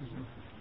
ہے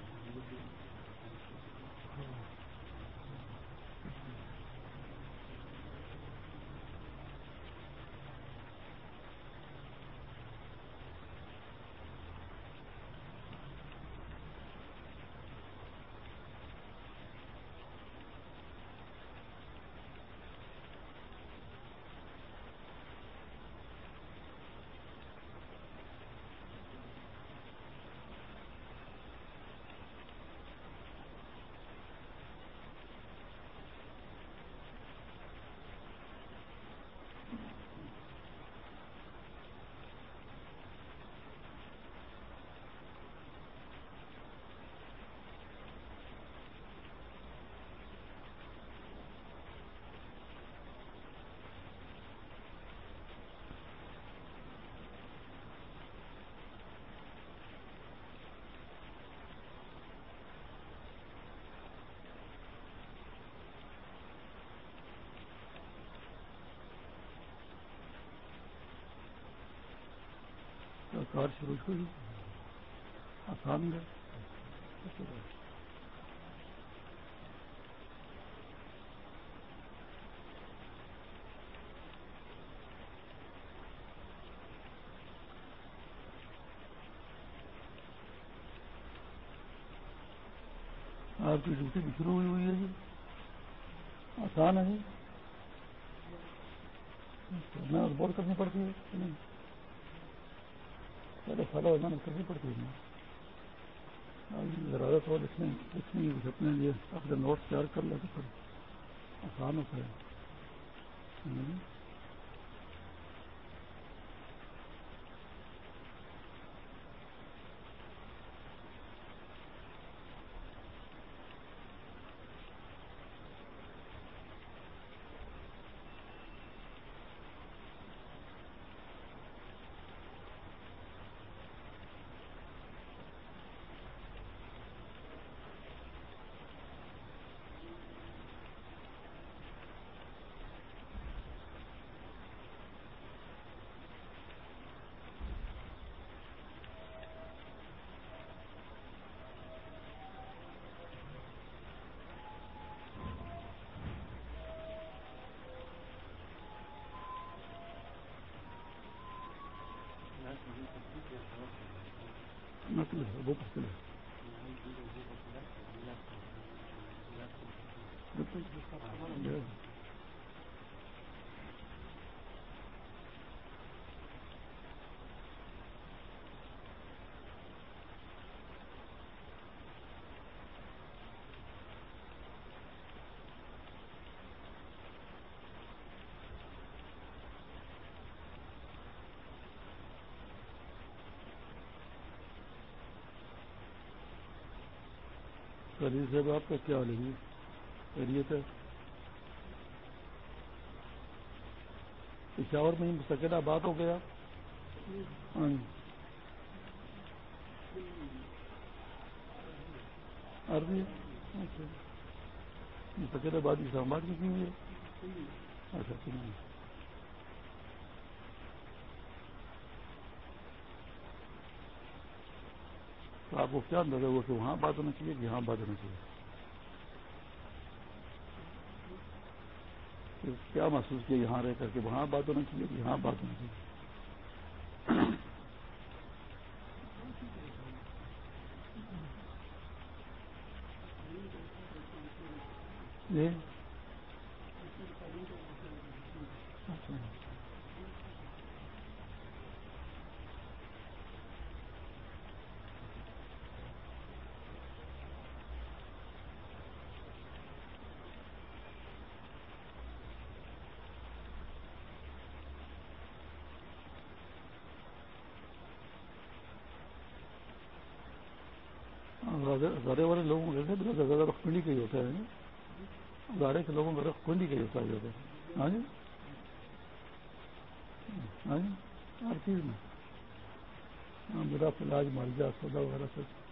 کار شروع ہوئی۔ آسان گئے آپ کی ڈیوٹی بھی شروع ہوئی ہوئی ہے جی۔ آسان ہے جی۔ میں کرنی پڑتی ہے پہلے ہو محنت کرنی پڑتی ہے۔ ضرورت ہو لکھنے لکھنے کی اپنے لیے اپنے نوٹس تیار کر لے تو پھر آسان ہوتا ہے صاحب آپ کا کیا حال ہے جی؟ خیریت ہے؟ پشاور میں مستقل بات ہو گیا؟ ہاں جی۔ عربی اچھا۔ مستقل آباد اسلام آباد کی ہوئی ہے؟ اچھا تو آپ کو کیا اندازہ ہوا کہ وہاں بات ہونا چاہیے کہ یہاں بات ہونا چاہیے۔ کیا محسوس کیا یہاں رہ کر کے؟ وہاں بات ہونا چاہیے کہ یہاں بات ہونا چاہیے؟ جی ہزارے والے لوگوں کا زیادہ رخ پنڈی کا ہی ہوتا ہے ہزارے کے لوگوں کا رخ پنڈی کا ہی ہوتا ہے ہاں جی؟ ہاں جی؟ ہر چیز میں۔ ہاں، میرا علاج مالجہ سودا وغیرہ سب۔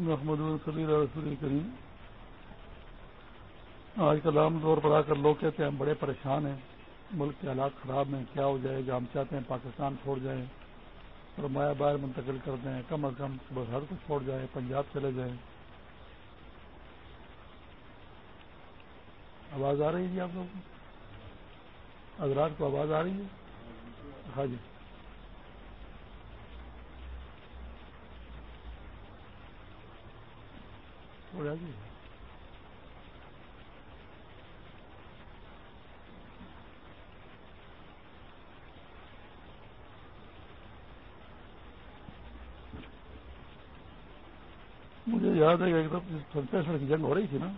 محمد صلی اللہ رسول کریم۔ آج کل عام طور پر آ کر لوگ کہتے ہیں ہم بڑے پریشان ہیں، ملک کے حالات خراب ہیں، کیا ہو جائے گا ہم چاہتے ہیں پاکستان چھوڑ جائیں اور مایا باہر منتقل کر دیں، کم از کم بہت کو چھوڑ جائیں پنجاب چلے جائیں۔ آواز آ رہی ہے جی آپ لوگ حضرات کو آواز آ رہی ہے؟ ہاں جی۔ جی مجھے یاد ہے کہ ایک دم پینسٹھ کی جنگ ہو رہی تھی نا،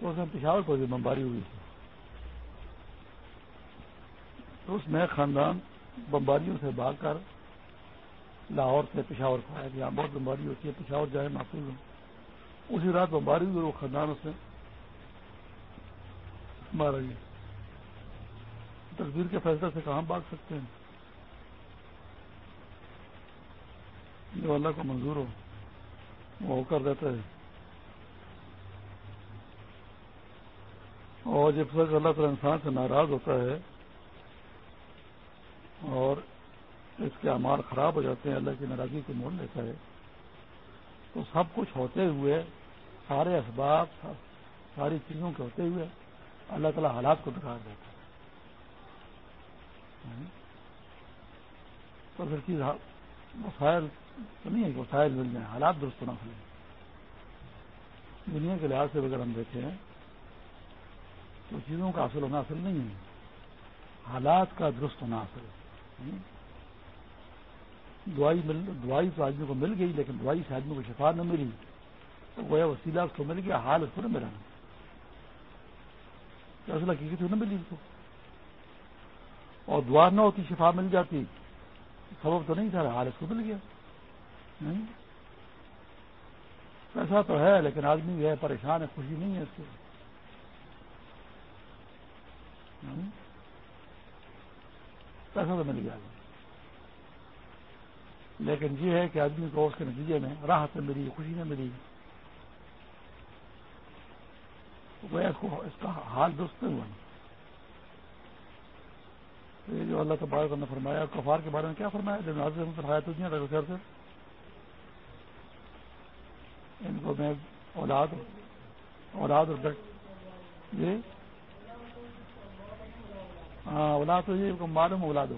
تو اس میں پشاور کو بمباری ہوئی تھی۔ تو اس میں خاندان بمباریوں سے بھاگ کر لاہور سے پشاور کو آیا۔ یہاں بہت بمباری ہوتی ہے، پشاور جائے محفوظ ہوں اسی رات بمباری ہوئی وہ خاندان اس مارا گیا تقدیر کے فیصلے سے کہاں بھاگ سکتے ہیں؟ جو اللہ کو منظور ہو، وہ کر دیتا ہے۔ اور جب تک اللہ تعالی انسان سے ناراض ہوتا ہے اور اس کے امار خراب ہو جاتے ہیں، اللہ کی ناراضی کو موڑ لیتا ہے، تو سب کچھ ہوتے ہوئے سارے اسباب، ساری چیزوں کے ہوتے ہوئے اللہ تعالیٰ حالات کو بگاڑ دیتا ہے۔ ہاں۔ تو پھر چیز ہاں، وسائل تو نہیں ہے کہ وسائل مل جائیں، حالات درست نہ ہو دنیا کے لحاظ سے اگر ہم دیکھیں تو چیزوں کا اصل ہونا اصل نہیں ہے۔ حالات کا درست ہونا اصل ہے ہاں۔ دوائی مل، دوائی تو آدمی کو مل گئی، لیکن دوائی سے آدمی کو شفا نہ ملی۔ تو وہ وسیلہ اس کو مل گیا، حال اس کو نہ ملا۔ اصل حقیقت نہ ملی اس کو۔ اور دعا نہ ہوتی شفا مل جاتی۔ سبب تو نہیں تھا، حال اس کو مل گیا۔ پیسہ تو ہے، لیکن آدمی ہے پریشان ہے، خوشی نہیں ہے اس کو۔ پیسہ تو مل گیا۔ لیکن یہ ہے کہ آدمی کو اس کے نتیجے میں راحت نہ ملی، خوشی نہ ملی۔ اس کو اس کا حال درست نہیں ہوا۔ یہ جو اللہ تبارک نے فرمایا، کفار کے بارے میں کیا فرمایا؟ جب ناظر فرمایا تو نہیں تھا سے۔ ان کو میں اولاد اولاد اور بیٹ جی ہاں اولاد تو یہ معلوم اولاد ہو۔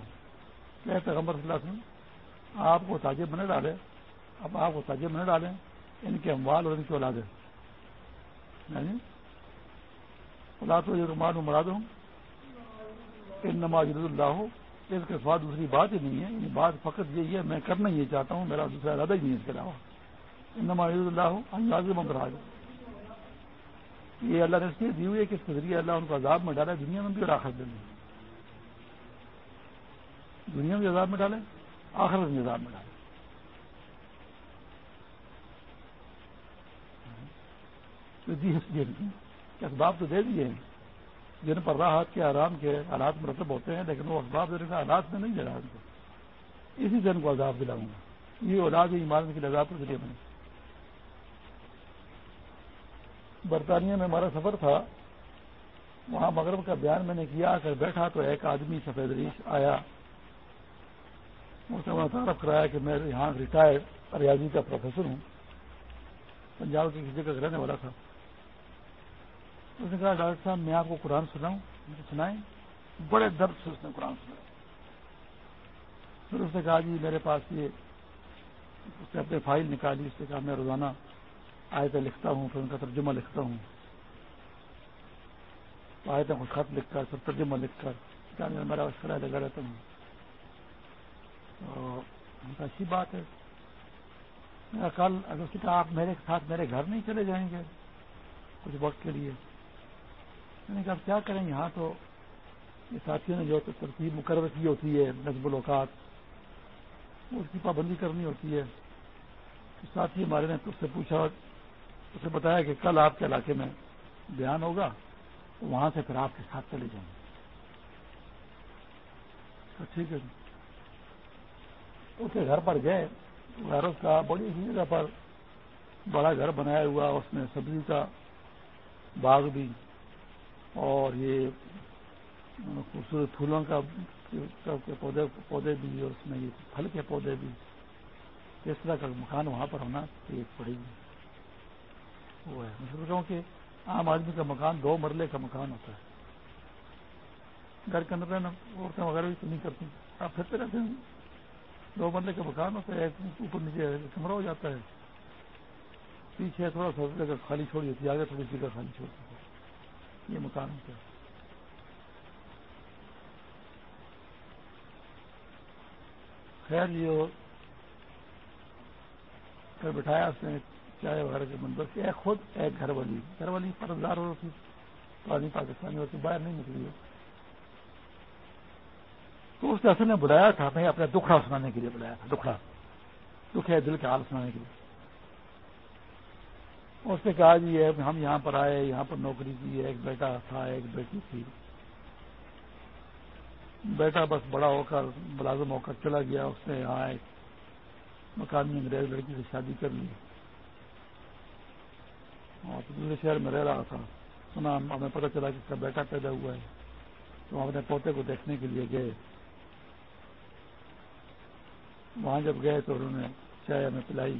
کیا پیغمبر صلی اللہ علیہ وسلم، آپ کو تاجر بنے ڈالے اب آپ کو تاجر بنے ڈالیں۔ ان کے اموال اور ان کی اولادیں۔ یعنی اولاد تو یہ رومان مراد ہوں۔ ان نماز اللہ۔ ہو اس کے ساتھ دوسری بات ہی نہیں ہے۔ یعنی بات فقط یہی ہے، میں کرنا یہ چاہتا ہوں، میرا دوسرا ارادہ ہی نہیں اس کے علاوہ۔ ان نماز اللہ ہو انداز ممراج یہ اللہ نے اس لیے دی ہوئی ہے کہ اس کے ذریعے اللہ ان کو عذاب میں ڈالا دنیا میں بھی اور آخر دن دنیا میں عذاب میں ڈالے آخر میں عذاب میں ڈالے۔ جی اسباب تو دے دیے ہیں۔ جن پر راحت کے آرام کے حالات مرتب ہوتے ہیں، لیکن وہ اسباب دینے کا حالات میں نہیں دے رہا ان کو اسی سے ان کو عذاب دلاؤں گا۔ یہ اولاد ہی مارنے کے عذاب کے ذریعے میں برطانیہ میں ہمارا سفر تھا۔ وہاں مغرب کا بیان میں نے کیا کر بیٹھا تو ایک آدمی سفید ریش آیا۔ اس نے تعارف کرایا کہ میں یہاں ریٹائرڈ ریاضی کا پروفیسر ہوں۔ پنجاب کی کسی کا رہنے والا تھا۔ اس نے کہا، ڈاکٹر صاحب، میں آپ کو قرآن سناؤں؟ سنائیں۔ بڑے درد سے اس نے قرآن سنا پھر اس نے کہا جی میرے پاس یہ اس نے اپنے فائل نکالی، اس نے کہا، میں روزانہ آیتیں لکھتا ہوں، پھر ان کا ترجمہ لکھتا ہوں۔ آیتیں کو خط لکھ کر، پھر ترجمہ لکھ کر میرا اشکرا لگا رہتا ہوں۔ تو اچھی بات ہے۔ کل اگر آپ میرے ساتھ میرے گھر نہیں چلے جائیں گے کچھ وقت کے لیے؟ میں نے کہا کیا کریں یہاں تو؟ یہ ساتھیوں نے جو ترتیب مقرر کی ہوتی ہے نظم الاوقات اس کی پابندی کرنی ہوتی ہے۔ ساتھی ہمارے نے اس سے پوچھا اسے بتایا کہ کل آپ کے علاقے میں بیان ہوگا، تو وہاں سے پھر آپ کے ساتھ چلے جائیں گے۔ ٹھیک ہے جی۔ اس کے گھر پر گئے گھر اس کا بڑی جگہ پر بڑا گھر بنایا ہوا، اس میں سبزی کا باغ بھی۔ اور یہ خوبصورت پھولوں کا پودے پودے بھی اور اس میں یہ پھل کے پودے بھی۔ اس طرح کا مکان وہاں پر ہونا ایک پڑے گی وہ ہے۔ میں سمجھ رہا ہوں کہ عام آدمی کا مکان دو مرلے کا مکان ہوتا ہے۔ گھر کے اندر عورتیں وغیرہ بھی تو نہیں کرتی۔ آپ پھرتے رہتے ہیں۔ دو مرلے کا مکان ہوتا ہے اوپر نیچے کمرہ ہو جاتا ہے۔ پیچھے تھوڑا سا خالی چھوڑی ہوتی ہے، آگے تھوڑی جگہ خالی چھوڑتی یہ مکان کیا خیر، یہ پھر بٹھایا اس نے چائے وغیرہ کے منظر سے۔ خود ایک گھر والی گھر والی پردار ہوتی پرانی پاکستانی ہوتی باہر نہیں نکلی ہے۔ تو اس نے اصل نے بلایا تھا، میں اپنا دکھڑا سنانے کے لیے بلایا تھا، دکھڑا۔ دکھ ہے دل کے حال سنانے کے لیے۔ اس نے کہا جی ہے ہم یہاں پر آئے، یہاں پر نوکری کی ہے ایک بیٹا تھا، ایک بیٹی تھی۔ بیٹا بس بڑا ہو کر ملازم ہو کر چلا گیا، اس نے یہاں ایک مقامی انگریز لڑکی سے شادی کر لی۔ اور دوسرے شہر میں رہ رہا تھا۔ سنا، ہمیں پتہ چلا کہ اس کا بیٹا پیدا ہوا ہے۔ تو ہم اپنے پوتے کو دیکھنے کے لیے گئے۔ وہاں جب گئے تو انہوں نے چائے ہمیں پلائی۔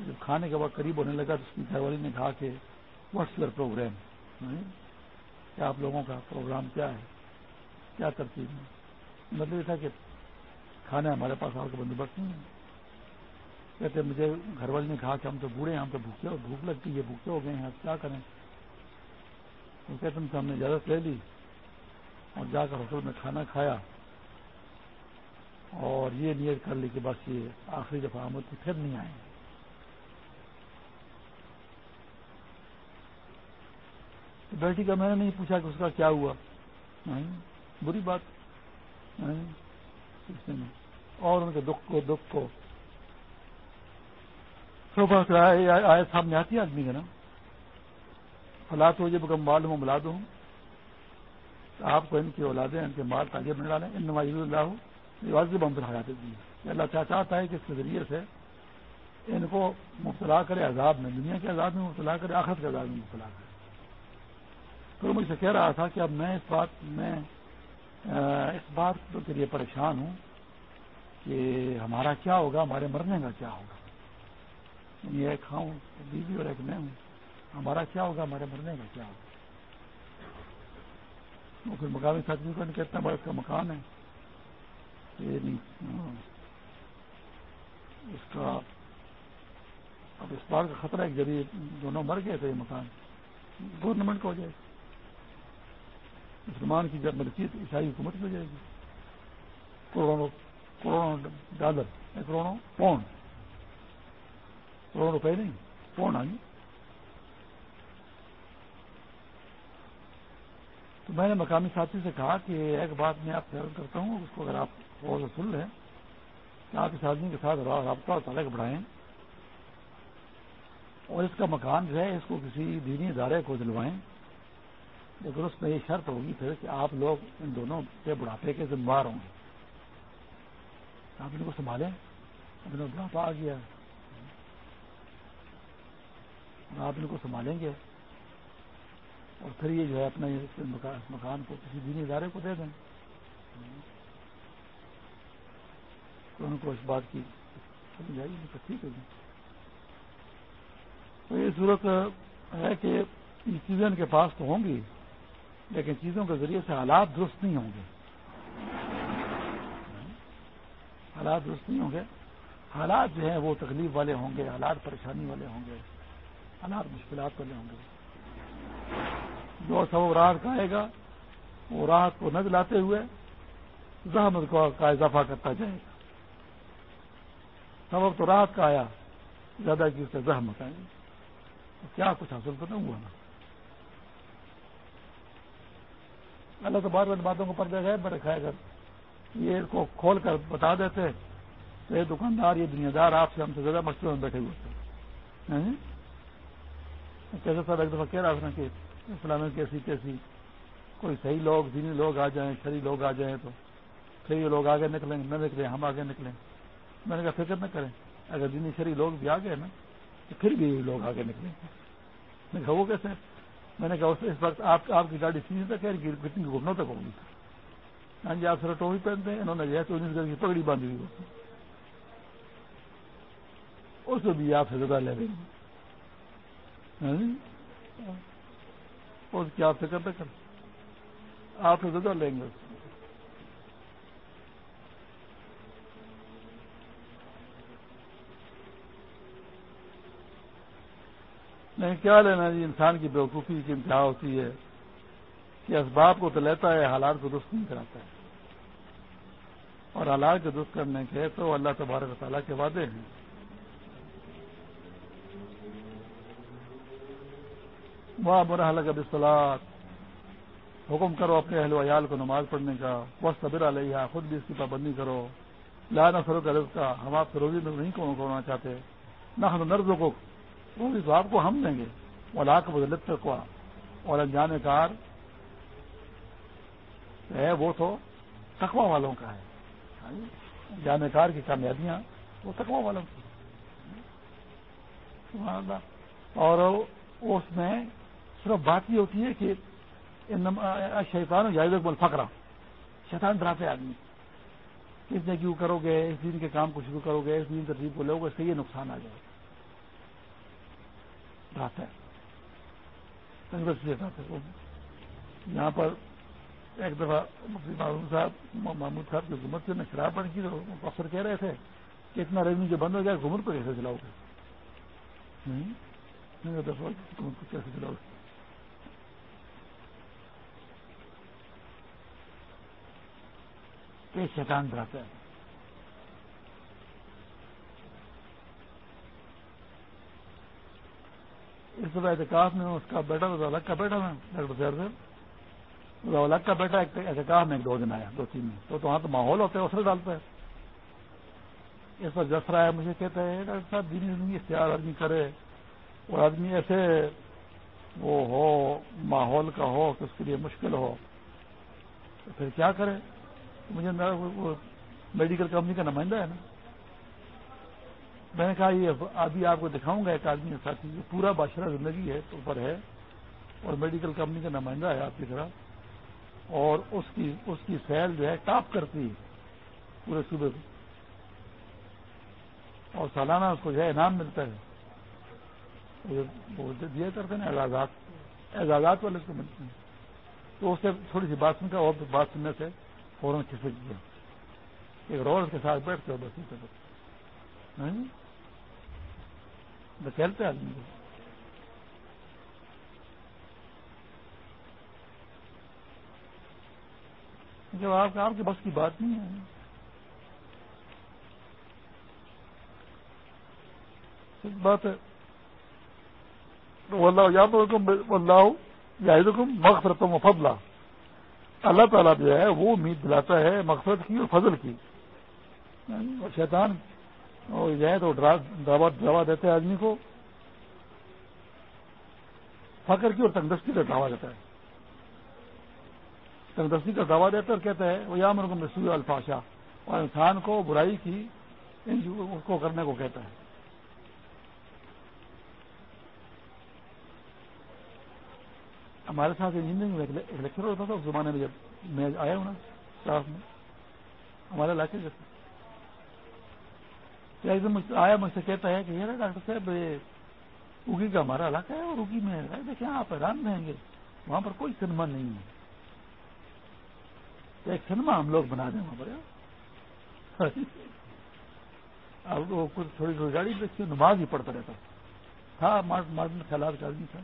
جب کھانے کے وقت قریب ہونے لگا تو اس کی گھر والی نے کہا کہ واٹس یور پروگرام کیا آپ لوگوں کا پروگرام کیا ہے؟ کیا ترتیب ہے؟ مطلب یہ تھا کہ کھانے ہمارے پاس آپ کا بندوبست نہیں ہے۔ کہتے مجھے گھر والی نے کہا کہ ہم تو بوڑھے ہیں، ہم تو بھوکے بھوک لگتی ہے، بھوکے ہو گئے ہیں آپ کیا کریں؟ تو کہتے ہیں ہم نے اجازت لے لی اور جا کر ہوٹل میں کھانا کھایا اور یہ نیت کر لی کہ بس یہ آخری دفعہ آمد کی پھر نہیں آئے۔ بیٹی کا میں نے نہیں پوچھا کہ اس کا کیا ہوا۔ بری بات۔ نہیں اور ان کے دکھ کو دکھ کو۔ آئے سامنے آتی آدمی کا نا حالات ہو جب مال ہوں، ملا دوں۔ آپ کو ان کی اولادیں، ان کے مال تاجر بنا ڈالیں ان نماز اللہ واضح بم حیات دی اللہ کیا چاہتا ہے کہ اس کے ذریعے سے ان کو مبتلا کرے، عذاب میں، دنیا کے عذاب میں مبتلا کرے آخر کے عذاب میں مبتلا کرے۔ تو مجھ سے کہہ رہا تھا کہ اب میں اس بات، میں اس بات کے لیے پریشان ہوں کہ ہمارا کیا ہوگا، ہمارے مرنے کا کیا ہوگا؟ یعنی ایک کھاؤں بیوی اور ایک میں ہوں۔ ہمارا کیا ہوگا، ہمارے مرنے کا کیا ہوگا؟ وہ پھر مقامی ساتھی کو کہتے بڑا اس کا مکان ہے۔ ہاں۔ اس کا، اب اس بار کا خطرہ ہے کہ جب دونوں مر گئے تھے یہ مکان گورنمنٹ کو ہو جائے۔ مسلمان کی جب ملکیت عیسائی حکومت ہو جائے گی کروڑوں کروڑوں ڈالر کروڑوں پونڈ۔ کروڑوں روپے نہیں، پونڈ آئیں۔ تو میں نے مقامی ساتھی سے کہا کہ ایک بات میں آپ سے کرتا ہوں، اس کو اگر آپ غور سے سن لیں، کہ آپ اس آدمی کے ساتھ رابطہ اور تعلق بڑھائیں۔ اور اس کا مکان جو ہے، اس کو کسی دینی ادارے کو دلوائیں۔ لیکن اس میں یہ شرط ہوگی پھر کہ آپ لوگ ان دونوں کے بڑھاپے کے ذمہ دار ہوں گے۔ آپ ان کو سنبھالیں۔ اپنا بڑھاپا آ گیا۔ آپ ان کو سنبھالیں گے۔ اور پھر یہ جو ہے اپنا مکان کو کسی دینی ادارے کو دے دیں۔ تو ان کو اس بات کی سمجھ آئی تو ٹھیک ہے جی۔ تو یہ صورت ہے کہ یہ چیزیں ان کے پاس تو ہوں گی۔ لیکن چیزوں کے ذریعے سے حالات درست نہیں ہوں گے۔ حالات درست نہیں ہوں گے۔ حالات جو ہیں وہ تکلیف والے ہوں گے، حالات پریشانی والے ہوں گے، حالات مشکلات والے ہوں گے۔ جو سب راحت کا آئے گا، وہ راحت کو نہ دلاتے ہوئے زحمت کا اضافہ کرتا جائے گا۔ سبب تو راحت کا آیا، زیادہ کی اس سے زحمت آئے گی کیا کچھ حاصل تو نہیں ہوا نا۔ اللہ تو بار بار باتوں کو پردے گئے میں رکھا ہے۔ اگر یہ اس کو کھول کر بتا دیتے تو یہ دکاندار، یہ دنیا دار آپ سے ہم سے زیادہ مشکل میں بیٹھے ہوئے تھے۔ ہاں؟ کیسے سر ایک دفعہ کہہ رہا تھا کہ اسلامی کیسی کیسی؟ کوئی صحیح لوگ، دینی لوگ آ جائیں، شری لوگ آ جائیں تو پھر یہ لوگ آگے نکلیں، نہ نکلیں، ہم آگے نکلیں۔ میں نے کہا، فکر نہ کریں۔ اگر دینی شری لوگ بھی آ گئے نا، تو پھر بھی لوگ آگے نکلیں۔ میں کہا، وہ کیسے میں نے کہا اس وقت آپ آپ کی گاڑی سینے تک ہے کتنی گھٹنوں تک ہوگی۔ ہاں جی آپ سر ٹوپی پہنتے ہیں انہوں نے جو ہے تو انیس گھر کی پگڑی باندھی ہوئی اس میں بھی آپ سے زیادہ لے لیں۔ گے؟ اس کی آپ فکر نہ آپ سے زیادہ لیں گے۔ نہیں، کیا لینا جی؟ انسان کی بیوقوفی کی انتہا ہوتی ہے کہ اسباب کو تو لیتا ہے، حالات کو درست نہیں کراتا ہے۔ اور حالات کو درست کرنے کے تو اللہ تبارک تعالیٰ کے وعدے ہیں۔ وہ برحل کا بسلات حکم کرو اپنے اہل ویال کو نماز پڑھنے کا۔ وسط صبر علیہ خود بھی اس کی پابندی کرو۔ لا نسروں کا رزق کا ہم آپ سے روزی نہیں کرنا چاہتے۔ نہ ہم نرزوں کو وہ اس آپ کو ہم دیں گے۔ اولا کا بدلت کو اور انجان کار ہے، وہ تو تقوا والوں کا ہے۔ انجان کار کی کامیابیاں وہ تقوا والوں کی۔ اور اس میں صرف بات یہ ہوتی ہے کہ شیطان جائز اکبل فکرا شیطان ڈراتے آدمی۔ اس نے کیوں کرو گے؟ اس دن کے کام کو شروع کرو گے، اس دن ترتیب کو لو گے اس سے یہ نقصان آ جائے۔ گا ہے۔ یہاں پر ایک دفعہ مفتی معلوم صاحب، محمود صاحب کی حکومت سے میں شراب بند کی تو افسر کہہ رہے تھے کہ اتنا ریونیو جو بند ہو جائے حکومت کو کیسے چلاؤ گے؟ حکومت کو کیسے چلاؤ گے؟ شیطان ڈراتا ہے۔ اس دفعہ احتکاف میں اس کا بیٹا تو الگ کا بیٹا نا ڈاکٹر سیر سے الگ کا بیٹا احتکاف میں ایک دو دن آیا، دو تین دن۔ تو وہاں تو ماحول ہوتا ہے اسے ڈالتا ہے۔ اس پر جسرا ہے مجھے کہتا ہے، ڈاکٹر صاحب دینی زندگی اختیار آدمی کرے۔ اور آدمی ایسے وہ ہو، ماحول کا ہو، کہ اس کے لیے مشکل ہو۔ تو پھر کیا کرے؟ مجھے میڈیکل کمپنی کا نمائندہ ہے نا۔ میں نے کہا یہ ابھی آپ کو دکھاؤں گا ایک آدمی ساتھی یہ پورا بادشاہ زندگی ہے اوپر ہے اور میڈیکل کمپنی کا نمائندہ ہے آپ کی طرح۔ اور اس کی اس کی سیل جو ہے ٹاپ کرتی ہے پورے صوبے کو۔ اور سالانہ اس کو جو ہے انعام ملتا ہے۔ دیا کرتے ہیں اعزازات اعزازات والے اس کو ملتے ہیں۔ تو اس سے تھوڑی سی بات سن کر اور بات سننے سے فوراً کھسک گیا۔ ایک رول کے ساتھ بیٹھتے ہو بس ہاں جی؟ جی؟ آدمی۔ کو جب آپ آپ کے بس کی بات نہیں ہے۔ بات ہے۔ اللہ یا تو اللہ یا مغفرتم و فضلہ اللہ تعالیٰ جو ہے وہ امید دلاتا ہے مقصد کی اور فضل کی۔ اور شیطان اور جائے تو دعوا دیتے آدمی کو۔ فخر کی اور تندرستی کا دعویٰ دیتا ہے۔ تندرستی کا دعویٰ دیتا ہے اور کہتا ہے وہ یا کو مسور الفاشا اور انسان کو برائی کی اس کو کرنے کو کہتا ہے۔ ہمارے ساتھ انجینئرنگ میں ایک لیکچر ہوتا تھا، اس زمانے میں جب میں آیا ہوں نا کلاس میں، ہمارے علاقے سے ایک دم آیا مجھ سے کہتا ہے کہ یہ ڈاکٹر صاحب اگی کا ہمارا علاقہ ہے اور اگی میں دیکھیں، آپ حیران رہیں گے۔ وہاں پر کوئی سنیما نہیں ہے۔ ایک سنیما ہم لوگ بنا دیں وہاں پر اب وہ کچھ تھوڑی تھوڑی گاڑی دیکھتی نماز ہی پڑتا رہتا۔ تھا مارڈن خیالات کا آدمی تھا۔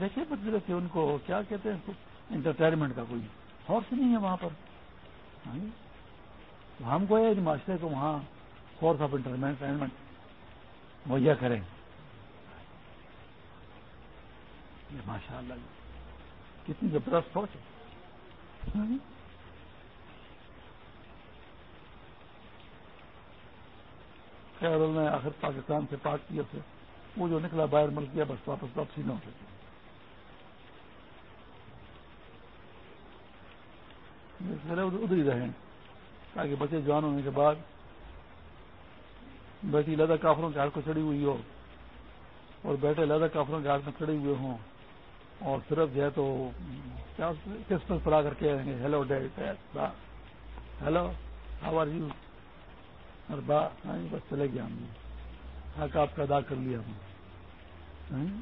دیکھیے بدلے کہ ان کو کیا کہتے ہیں انٹرٹینمنٹ کا کوئی ہارس نہیں ہے وہاں پر۔ ہاں جی۔ ہم کو یہ معاشرے کو وہاں فورس آف انٹرٹینمنٹ مہیا کریں۔ ماشاء اللہ کتنی زبردست سوچ ہے۔ خیر انہوں نے آخر پاکستان سے پاک کیا سے وہ جو نکلا باہر ملک کیا بس واپس واپسی نہ ہو سکتی ادھر ہی رہیں تاکہ بچے جوان ہونے کے بعد بیٹی لادہ کافروں کے ہاتھ کو چڑی ہوئی ہو اور بیٹے لادہ کافروں کے ہاتھ میں کھڑے ہوئے ہوں اور صرف جو ہے تو کرسمس پر آ کر کے گے؟ Hello dad hello how are you اور با ہاں، بس چلے گیا ہم نے۔ حق آپ کا ادا کر لیا ہم نے۔ ہاں؟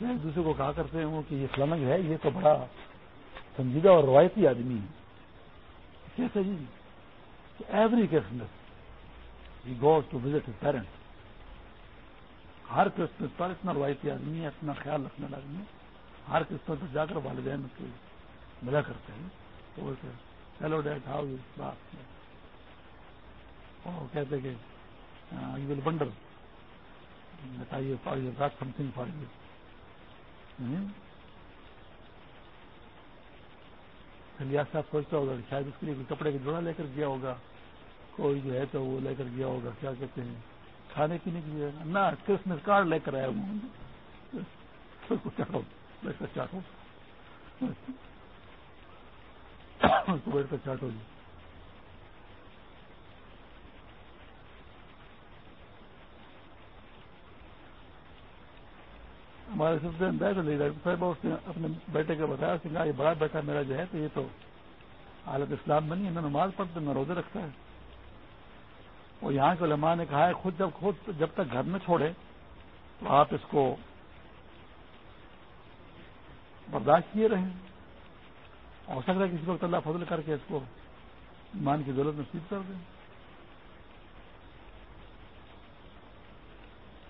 ایک دوسرے کو کہا کرتے ہیں وہ کہ یہ فلانا جو ہے، یہ تو بڑا سنجیدہ اور روایتی آدمی ہے۔ کیسے جی؟ Every Christmas he goes to visit his parent Hare Christmas پر اتنا روایتی آدمی ہے، اتنا خیال رکھنے والا آدمی ہے۔ ہر کرسمس پر جا کر والدین کے ملا کرتے ہیں۔ تو بولتے ہیلو ڈیڈ ہاؤ یو بات اور کہتے کہ یو ول ونڈر بتائیے سم تھنگ فار یو خلیات صاحب سوچتا ہوگا کہ شاید اس کے لیے کوئی کپڑے کا جوڑا لے کر گیا ہوگا۔ کوئی جو ہے تو وہ لے کر گیا ہوگا، کیا کہتے ہیں؟ کھانے پینے کے لیے۔ نہ کرسمس کارڈ لے کر آیا ہوں۔ چاٹو بیٹھ کر چاٹو بیٹھ کر جی۔ ہمارے سلسلے ڈاکٹر صاحب، اس نے اپنے بیٹے کا بتایا سنگا یہ بڑا بیٹا میرا جو ہے تو یہ تو حالت اسلام بنی ہے نہ نماز پڑھتے نہ روزے رکھتا ہے۔ اور یہاں کے علماء نے کہا ہے خود جب خود جب تک گھر میں چھوڑے تو آپ اس کو برداشت کیے رہیں۔ ہو سکتا ہے کسی وقت اللہ فضل کر کے اس کو ایمان کی ضرورت نصیب کر دیں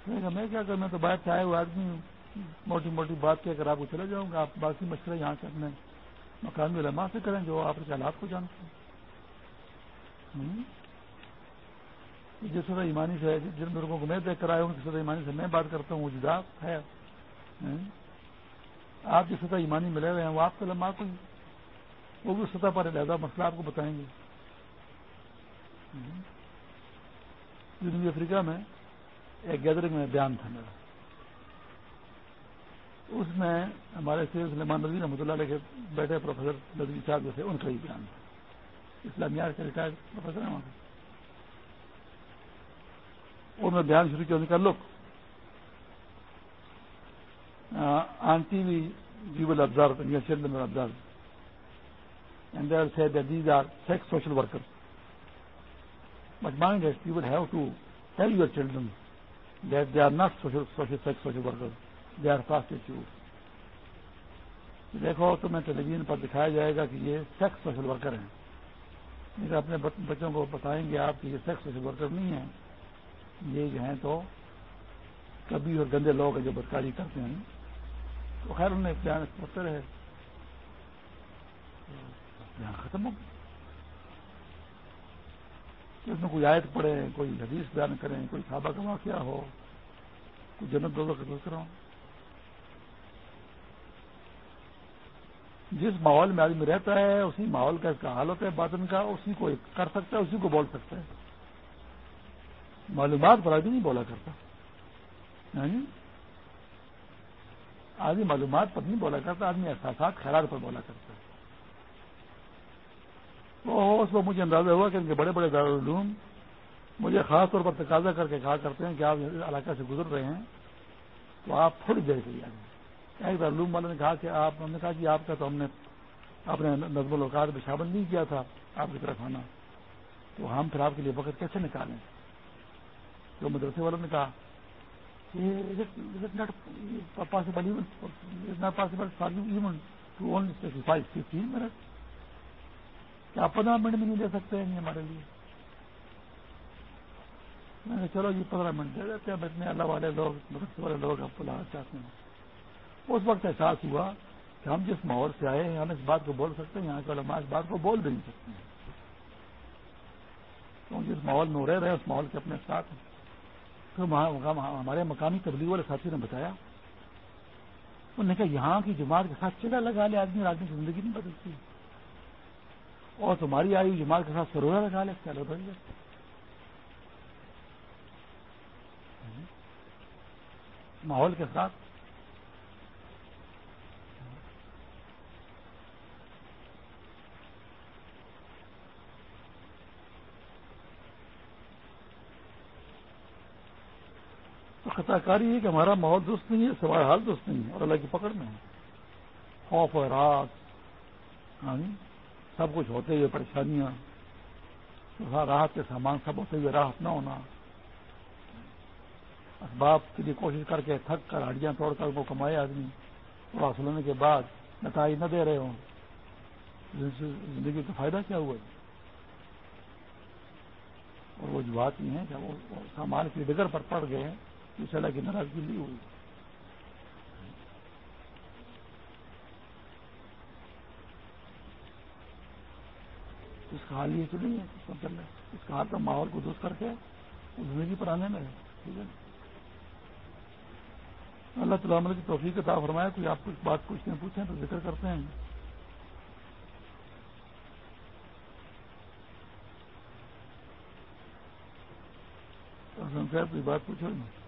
میں کیا کروں میں تو باہر سے آئے ہوئے آدمی ہوں۔ موٹی موٹی بات کہہ کر آپ کو چلے جاؤں گا، آپ باقی مشورے یہاں سے اپنے مقامی علماء سے کریں جو آپ کے حالات کو جانتے ہیں۔ جس طرح ایمانی سے جن لوگوں کو میں دیکھ کر آئے ہوں، جس طرح ایمانی سے میں بات کرتا ہوں، وہ جدا ہے ہاں؟ آپ جس طرح ایمانی ملے ہوئے ہیں، وہ آپ کے علماء کو وہ بھی سطح پر لہٰذا مسئلہ آپ کو بتائیں گے۔ ہاں؟ جنوبی افریقہ میں ایک گیدرنگ میں بیان تھا میرا۔ اس میں ہمارے سید سلیمان نظیر رحمۃ اللہ علیہ کے بیٹے پروفیسر نظری صاحب جو تھے، ان کا ہی بیان تھا۔ اسلامیات کے ریٹائرڈ پروفیسر ہیں وہاں ان میں بیان شروع کیا ان کا look aunty we will observe your children will observe sex social but mining have to tell your children that they are not social social sex social worker they not all workers دیکھو، تو میں ٹیلی vision پر دکھایا جائے گا کہ یہ sex social worker ہیں۔ اپنے بچوں کو بتائیں گے آپ کہ یہ سیکس سوشل ورکر نہیں ہیں۔ یہ جو ہیں تو کبھی اور گندے لوگ ہیں جو بدکاری کرتے ہیں۔ تو خیر انہیں بیان کرتے رہے۔ بیان ختم ہو اس میں کوئی آیت پڑھے کوئی حدیث بیان کریں، کوئی صحابہ کا واقعہ ہو، کوئی جنت دو کا ذکر ہو۔ جس ماحول میں آدمی رہتا ہے، اسی ماحول کا اس کا حال ہوتا ہے، باطن کا، اسی کو کر سکتا ہے، اسی کو بول سکتا ہے۔ معلومات پر آدمی نہیں بولا کرتا۔ یعنی آدمی معلومات پر نہیں بولا کرتا، آدمی احساسات، خیالات پر بولا کرتا۔ ہے تو اس وقت مجھے اندازہ ہوا کہ ان کے بڑے بڑے دارالعلوم مجھے خاص طور پر تقاضا کر کے کہا کرتے ہیں کہ آپ علاقہ سے گزر رہے ہیں تو آپ تھوڑی دیر کے لیے آئیں۔ ایک دارالعلوم والے نے کہا کہ آپ نے کہا کہ آپ کا تو ہم نے اپنے نظم الوقات میں شامل نہیں کیا تھا آپ کی طرف آنا۔ تو ہم پھر آپ کے لیے وقت کیسے نکالیں؟ تو مدرسے والوں نے کہا کیا پندرہ منٹ میں نہیں دے سکتے ہیں ہمارے لیے؟ میں نے چلو جی پندرہ منٹ دے دیتے ہیں اتنے اللہ والے لوگ، مدرسے والے لوگ آپ بلانا چاہتے ہیں۔ اس وقت احساس ہوا کہ ہم جس ماحول سے آئے ہیں، ہم اس بات کو بول سکتے ہیں، یہاں کے علماء اس بات کو بول بھی نہیں سکتے۔ ہیں جس ماحول میں رہ رہے ہیں، اس ماحول کے اپنے ساتھ ہیں۔ ہمارے مقامی تبلیغ والے ساتھی نے بتایا، انہوں نے کہا، یہاں کی جماعت کے ساتھ چلا لگا لے آدمی اور آدمی کی زندگی نہیں بدلتی۔ اور تمہاری آئی جماعت کے ساتھ سرویا لگا لے چلو بدل ماحول کے ساتھ خطا کاری ہے کہ ہمارا ماحول درست نہیں ہے، سوائے حال درست نہیں ہے اور اللہ کی پکڑ میں ہے۔ خوف و رات ہاں جی، سب کچھ ہوتے ہوئے پریشانیاں راحت کے سامان سب ہوتے ہوئے راحت نہ ہونا۔ اسباب کے لیے کوشش کر کے تھک کر ہڈیاں توڑ کر وہ کمائے آدمی۔ اور حاصل ہونے کے بعد نتائج نہ دے رہے ہوں۔ زندگی کا فائدہ کیا ہوا ہے؟ اور وہ جو بات یہ ہیں کہ وہ سامان کی ڈگر پر پڑ گئے ہیں۔ اس اللہ کی ناراضگی نہیں ہوئی۔ اس کا حال یہ تو نہیں ہے اس کا حال تو ماحول کو درست کر کے زندگی پر آنے میں ٹھیک ہے؟ اللہ تعالیٰ عمل کی توفیق عطا فرمایا کوئی آپ کچھ بات پوچھتے ہیں پوچھیں تو ذکر کرتے ہیں۔ کوئی بات پوچھو؟ نہیں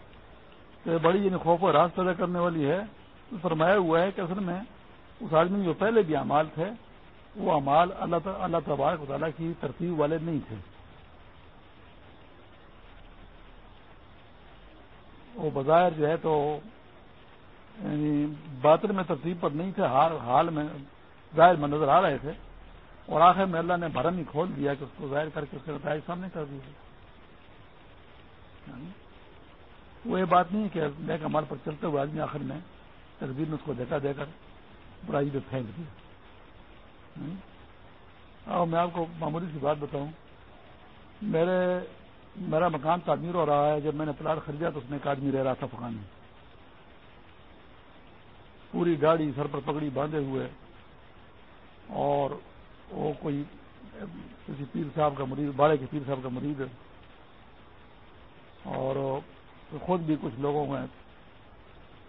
کہ بڑی یعنی خوف و راز پیدا کرنے والی ہے فرمایا ہوا ہے کہ اصل میں اس آدمی جو پہلے بھی امال تھے، وہ امال اللہ اللہ تبارک تعالیٰ کی ترتیب والے نہیں تھے۔ وہ بظاہر جو ہے تو یعنی باطن میں ترتیب پر نہیں تھے، حال میں ظاہر میں نظر آ رہے تھے۔ اور آخر میں اللہ نے بھرم ہی کھول دیا کہ اس کو ظاہر کر کے اس کے نتائج سامنے کر دیے۔ یعنی وہ یہ بات نہیں کہ میں کمال پر چلتے ہوئے آدمی آخر میں تقدیر نے اس کو دیکھا دے کر برائی میں پھینک دیا۔ اور میں آپ کو معمولی سی بات بتاؤں۔ میرے، میرا مکان تعمیر ہو رہا ہے، جب میں نے پلاٹ خریدا تو اس میں ایک آدمی رہ رہا تھا پکان میں پوری گاڑی سر پر پکڑی باندھے ہوئے۔ اور وہ کوئی کسی پیر صاحب کا مریض باڑے کے پیر صاحب کا مریض ہے اور خود بھی کچھ لوگوں میں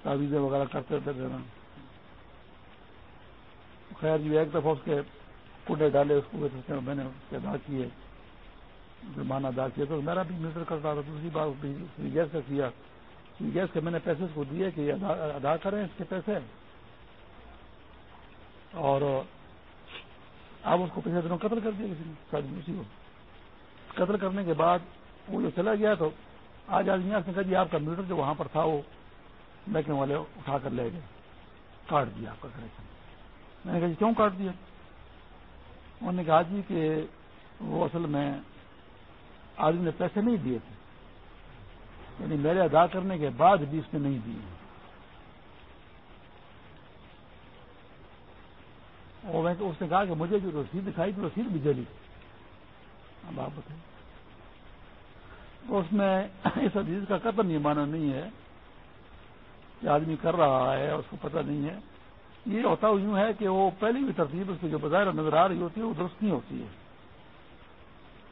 تعویذیں وغیرہ کرتے تھے دینا خیر جی ایک دفعہ اس کے کنڈے ڈالے، اس کو میں نے اس کے ادا کیے، جرمانہ ادا کیا تو میرا بھی میٹر کرتا تھا۔ دوسری بات گیس کا کیا۔ گیس کے میں نے پیسے اس کو دیے کہ ادا کریں اس کے پیسے۔ اور آپ اس کو پچھلے دنوں قتل کر دیا کسی نے اسی کو۔ قتل کرنے کے بعد وہ جو چلا گیا تو آج آج نے کہا جی آپ کا جو وہاں پر تھا وہ میکنگ والے اٹھا کر لے گئے، کاٹ دیا آپ کا کنیکشن میں نے کہا جی کیوں کاٹ دیا؟ انہوں نے کہا جی کہ وہ اصل میں آدمی نے پیسے نہیں دیے تھے۔ یعنی میرے ادا کرنے کے بعد بھی اس نے نہیں دیے۔ اور اس نے کہا کہ مجھے جو رسید دکھائی تھی، رسید بھی جلی۔ اب آپ بتائیں۔ اس میں اس عزیز کا قتل یہ مانا نہیں ہے کہ آدمی کر رہا ہے، اس کو پتہ نہیں ہے۔ یہ ہوتا یوں ہے کہ وہ پہلی بھی ترتیب اس کی جو بظاہر نظر آ رہی ہوتی ہے، وہ درست نہیں ہوتی ہے۔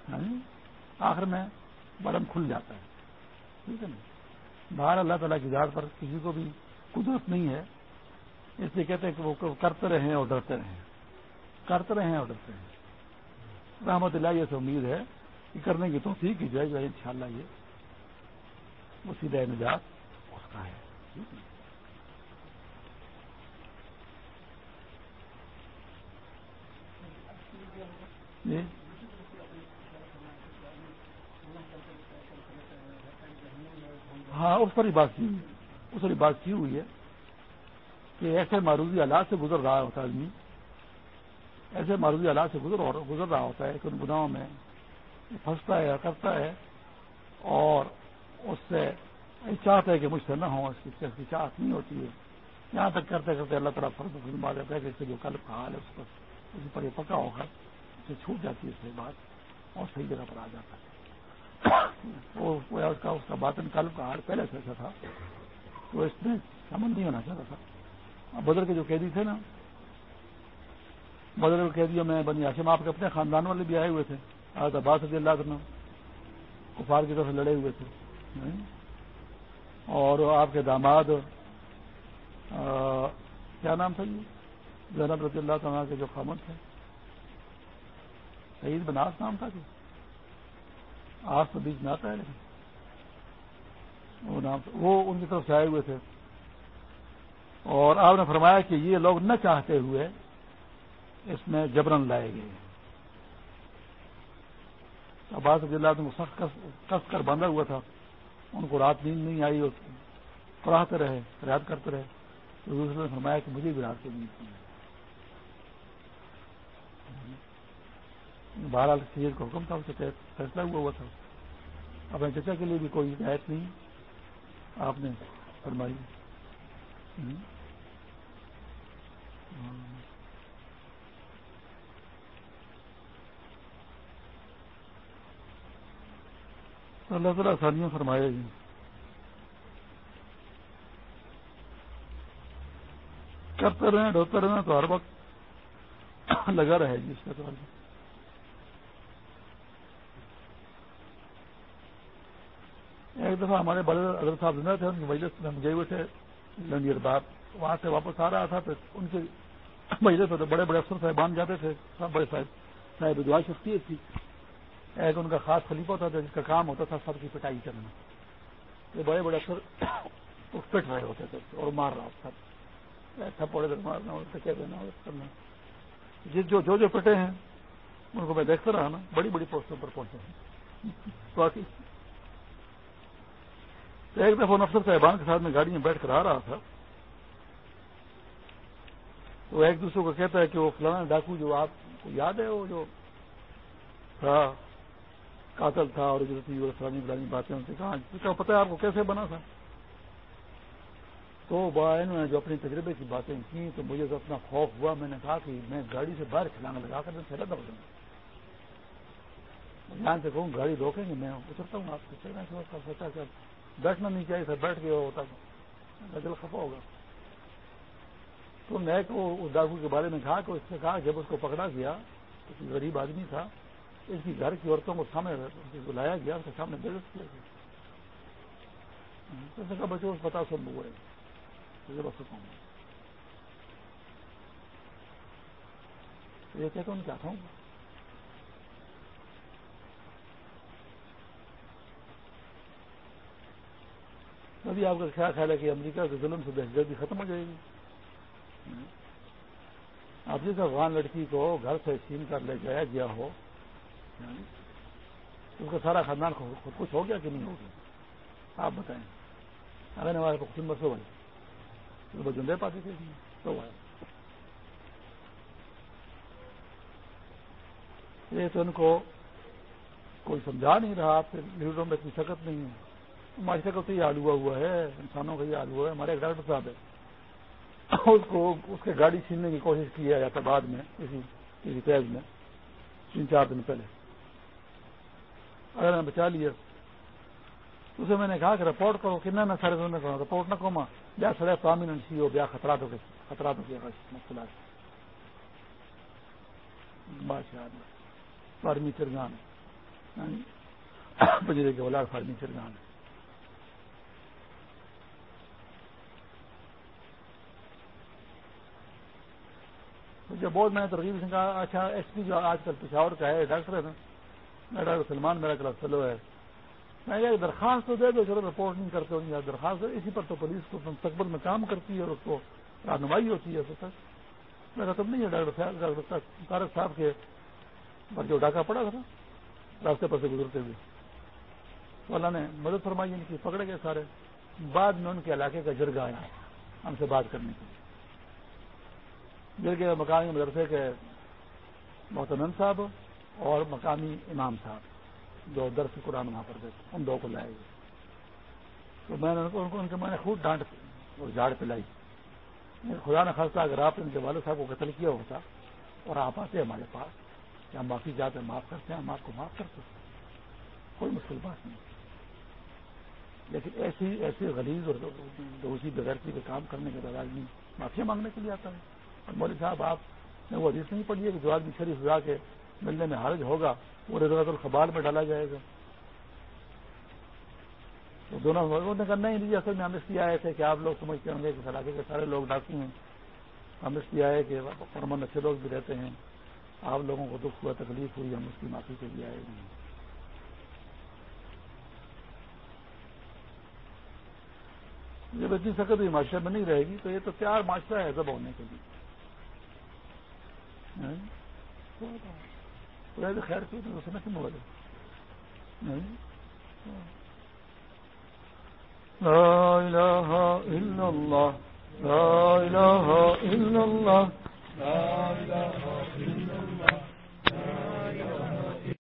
یعنی آخر میں برم کھل جاتا ہے۔ ٹھیک ہے نا؟ باہر اللہ تعالیٰ کی ذات پر کسی کو بھی قدرت نہیں ہے۔ اس لیے کہتے ہیں کہ وہ کرتے رہیں اور ڈرتے رہیں۔ کرتے رہیں اور ڈرتے رہیں۔ رحمت اللہ یہ سے امید ہے کہ کرنے کی تو ٹھیک ہی جائے ان شاء اللہ یہ وہ نجات اس کا ہے۔ جی۔ ہاں اس پر ہی بات کی اس پر ہی بات کی ہوئی ہے کہ ایسے معروضی آلات سے گزر رہا ہوتا ہے آدمی۔ ایسے معروضی آلات سے گزر گزر رہا ہوتا ہے کہ ان گناہوں میں پھنستا ہے یا کرتا ہے اور اس سے چاہتا ہے کہ مجھ سے نہ ہو، اس کی اس کی چاہت نہیں ہوتی ہے۔ یہاں تک کرتے کرتے اللہ تعالیٰ فرض بات دیتا ہے کہ اس سے جو کل کا حال ہے، اس پر اسی پر یہ پکا ہوگا، اسے چھوٹ جاتی ہے اس سے بات اور صحیح جگہ پر آ جاتا ہے۔ اس کا اس کا باطن قلب کا حال پہلے سے ایسا تھا، تو اس میں سمن نہیں ہونا چاہتا تھا۔ بدر کے جو قیدی تھے نا، بدر کے قیدیوں میں بنی ہاشم آپ کے اپنے خاندان والے بھی آئے ہوئے تھے۔ آج عباس رضی اللہ عنہ کفار کی طرف سے لڑے ہوئے تھے۔ اور آپ کے داماد کیا نام تھا جی زینب رضی اللہ تعالیٰ کے جو خامد تھے۔ شہید بناس نام تھا کہ؟ آج تو بیچ میں آتا ہے لیکن وہ نام وہ ان کی طرف سے آئے ہوئے تھے۔ اور آپ نے فرمایا کہ یہ لوگ نہ چاہتے ہوئے اس میں جبرن لائے گئے۔ عباس رضی اللہ کو سخت کس کر باندھا ہوا تھا۔ ان کو رات نیند نہیں آئی اور پڑھاتے رہے، فریاد کرتے رہے۔ تو دوسرے نے فرمایا کہ مجھے بھی رات کو نیند نہیں بہرحال سید کا حکم تھا، اس سے فیصلہ ہوا ہوا تھا۔ اپنے چچا کے لیے بھی کوئی ہدایت نہیں۔ آپ نے فرمائی۔ اللہ تعالیٰ آسانیاں فرمایا جی کرتے رہے ڈھوتے رہے تو ہر وقت لگا رہے جی اس کا تو ایک دفعہ ہمارے بڑے اگر صاحب زندہ تھے، ان کی مجلس میں گئے ہوئے تھے لنڈیر بات وہاں سے واپس آ رہا تھا تو ان کے مجلس میں بڑے بڑے افسر صاحبان جاتے تھے، سب بڑے صاحب صاحب دعا شخصیت تھی ایک ان کا خاص خلیفہ ہوتا تھا جس کا کام ہوتا تھا سب کی پٹائی کرنا۔ یہ بڑے بڑے افسر پٹ رہے ہوتے تھے اور مار رہا سب تھپڑے مارنا اور ٹکے دینا اور کرنا۔ جس جو جو جو پٹے ہیں، ان کو میں دیکھتا رہا نا، بڑی بڑی پوسٹوں پر پہنچے ہیں باقی۔ تو ایک دفعہ افسر صاحبان کے ساتھ میں گاڑی میں بیٹھ کر آ رہا تھا۔ تو ایک دوسرے کو کہتا ہے کہ وہ فلانا ڈاکو جو آپ کو یاد ہے، وہ جو تھا قاتل تھا اور فلانی فلانی باتیں ان سے کہا ہاں، پتہ ہے آپ کو کیسے بنا تھا؟ تو انہوں نے جو اپنی تجربے کی باتیں کی تو مجھے تو اپنا خوف ہوا، میں نے کہا کہ میں گاڑی سے باہر کھلانا لگا کر میں دوں گا۔ سے کہوں، گاڑی روکیں گے، میں اترتا ہوں، آپ سے سوچا کہ بیٹھنا نہیں چاہیے، سر بیٹھ گیا ہوتا دل خفا ہوگا۔ تو میں اس ڈاکو کے بارے میں کہا، کہ اس نے کہا، جب اس کو پکڑا گیا، تو غریب آدمی تھا اس کی گھر کی عورتوں کو سامنے بلایا گیا، اس کے سامنے بےزت کیا گیا اس نے کہا بچوں پتا سب وہ یہ کہتا ہوں چاہتا ہوں ابھی آپ کا خیال خیال ہے کہ امریکہ کے ظلم سے دہشت گردی ختم ہو جائے گی۔ آپ جس افغان لڑکی کو گھر سے چھین کر لے جایا گیا ہو۔ اس کا سارا خاندان خود کچھ ہو گیا کہ نہیں ہو گیا؟ آپ بتائیں۔ اگر ہمارے کو خود مسئلہ بھائی وہ جملے پاتے تھے۔ تو یہ تو ان کو کوئی سمجھا نہیں رہا۔ آپ کے لیڈروں میں اتنی سخت نہیں ہے۔ معاشرے کا تو یہ حال ہوا ہے۔ انسانوں کا یہ حال ہوا ہے۔ ہمارے ایک ڈاکٹر صاحب ہے اس کو اس کے گاڑی چھیننے کی کوشش کی جاتا بعد میں کسی کسی میں، تین چار دن پہلے۔ اگر میں بچا لیا تو اسے میں نے کہا کہ رپورٹ کرو کتنا میں سارے دونوں کروں رپورٹ نہ کروں بیا سڑے پرامیننٹ سی ہو بیا خطرات ہو کے خطرات ہو گیا مشکلات بادشاہ فارمی چرگان۔ یعنی بجرے کے ولاد فارمی چرگان۔ ہے مجھے بہت میں نے ترغیب سے کہا اچھا ایس پی جو آج کل پشاور کا ہے، ڈاکٹر ہے نا ڈاکٹر سلمان میرا کلاس فیلو ہے۔ میں یہ درخواست تو دے دو، چلو رپورٹ نہیں کرتے ہوں درخواست اسی پر تو پولیس کو مستقبل میں کام کرتی ہے اور اس کو رہنمائی ہوتی ہے۔ تک میرا تب نہیں ہے، ڈاکٹر صاحب، ڈاکٹر طارق صاحب کے پر جو ڈاکہ پڑا تھا، راستے پر سے گزرتے ہوئے۔ تو اللہ نے مدد فرمائی، ان کی پکڑے گئے سارے۔ بعد میں ان کے علاقے کا جرگا آیا، ہم سے بات کرنے کے لیے۔ کے مقامی مدرسے کے محتمن صاحب اور مقامی امام صاحب جو درس قرآن وہاں پر گئے ان دو کو لائے گئے تو میں نے ان کے میں نے خوب ڈانٹ اور جھاڑ پلائی خدا نہ خاصا اگر آپ نے ان کے والد صاحب کو قتل کیا ہوتا اور آپ آتے ہمارے پاس، کہ ہم معافی جاتے ہیں، معاف کرتے ہیں، ہم آپ کو معاف کرتے ہیں۔ کوئی مشکل بات نہیں۔ لیکن ایسی ایسی غلیظ اور دوسری بغیرتی کے کام کرنے کے بعد آدمی معافی مانگنے کے لیے آتا ہے۔ اور مولوی صاحب، آپ نے وہ حدیث نہیں پڑھی ہے کہ جو آدمی شریف ہوا کے ملنے میں حرج ہوگا، وہ رضرت الخبال میں ڈالا جائے گا۔ تو دونوں نے کہا، نہیں اصل میں ہم اس لیے آئے تھے کہ آپ لوگ سمجھتے ہوں گے کہ علاقے کے سارے لوگ ڈاکو ہیں۔ ہم اس لیے آئے کہ پرمن اچھے لوگ بھی رہتے ہیں۔ آپ لوگوں کو دکھ ہوا، تکلیف ہوئی، ہم اس کی معافی کے لیے آئے ہیں۔ جب اتنی سخت ہوئی معاشرے میں نہیں رہے گی، تو یہ تو تیار معاشرہ ہے سب ہونے کے لیے۔ ہاں؟ خیر کی تو سمجھ میں بولے لا إله إلا الله. لا إله إلا الله. لا إله إلا الله. لا إله